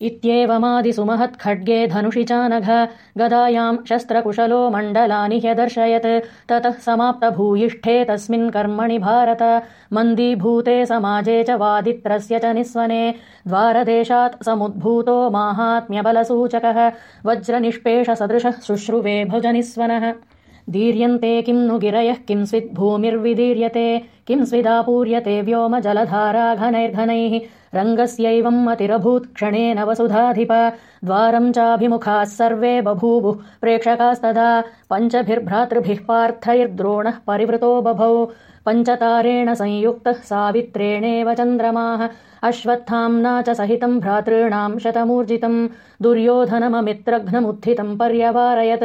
इत्येवमादिसुमहत्खड्गे धनुषि चानघ गदायाम् शस्त्रकुशलो मण्डलानि ह्यदर्शयत्। ततः समाप्तभूयिष्ठे तस्मिन् कर्मणि भारत। मन्दीभूते समाजे च वादित्रस्य च निःस्वने। द्वारदेशात् समुद्भूतो माहात्म्यबलसूचकः। वज्रनिष्पेषसदृशः शुश्रुवे भुजनिःस्वनः दीर्यन्ते किं नु गिरयः किं स्विद्भूमिर्विदीर्यते किं स्विदापूर्यते व्योम जलधारा घनैर्घनैः रङ्गस्यैवम् मतिरभूत् क्षणेन वसुधाधिप द्वारम् चाभिमुखाः सर्वे बभूवुः। प्रेक्षकास्तदा पञ्चभिर्भ्रातृभिः पार्थैर्द्रोणः परिवृतो बभौ। पञ्चतारेण संयुक्तः सावित्रेणेव चन्द्रमाः। अश्वत्थाम्ना च सहितम् भ्रातॄणाम् शतमूर्जितम्। दुर्योधनममित्रघ्नमुत्थितम् पर्यवारयत्